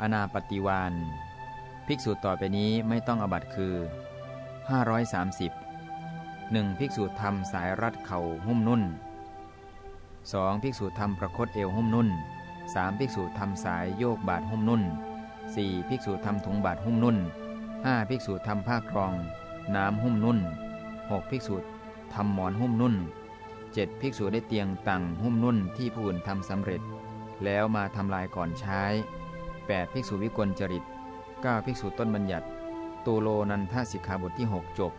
อนาปฏิวานภิกษุต่อไปนี้ไม่ต้องอบัตคือ 530 1. ภิกษุทำสายรัดเข่าหุ้มนุ่น 2. ภิกษุทำประคตเอวหุ้มนุ่น 3. ภิกษุทำสายโยกบาดหุ้มนุ่น 4. ภิกษุทำถุงบาดหุ้มนุ่น 5. ภิกษุทำผ้ากรอง น้ำหุ้มนุ่น 6. ภิกษุทำหมอนหุ้มนุ่น 7. ภิกษุได้เตียงตังหุ้มนุ่นที่ผู้อื่นทำสำเร็จ แล้วมาทำลายก่อนใช้ 8. ภิกษุวิกลจริต 9. ภิกษุต้นบัญญัติตูโลนันทสิกขาบทที่ 6 จบ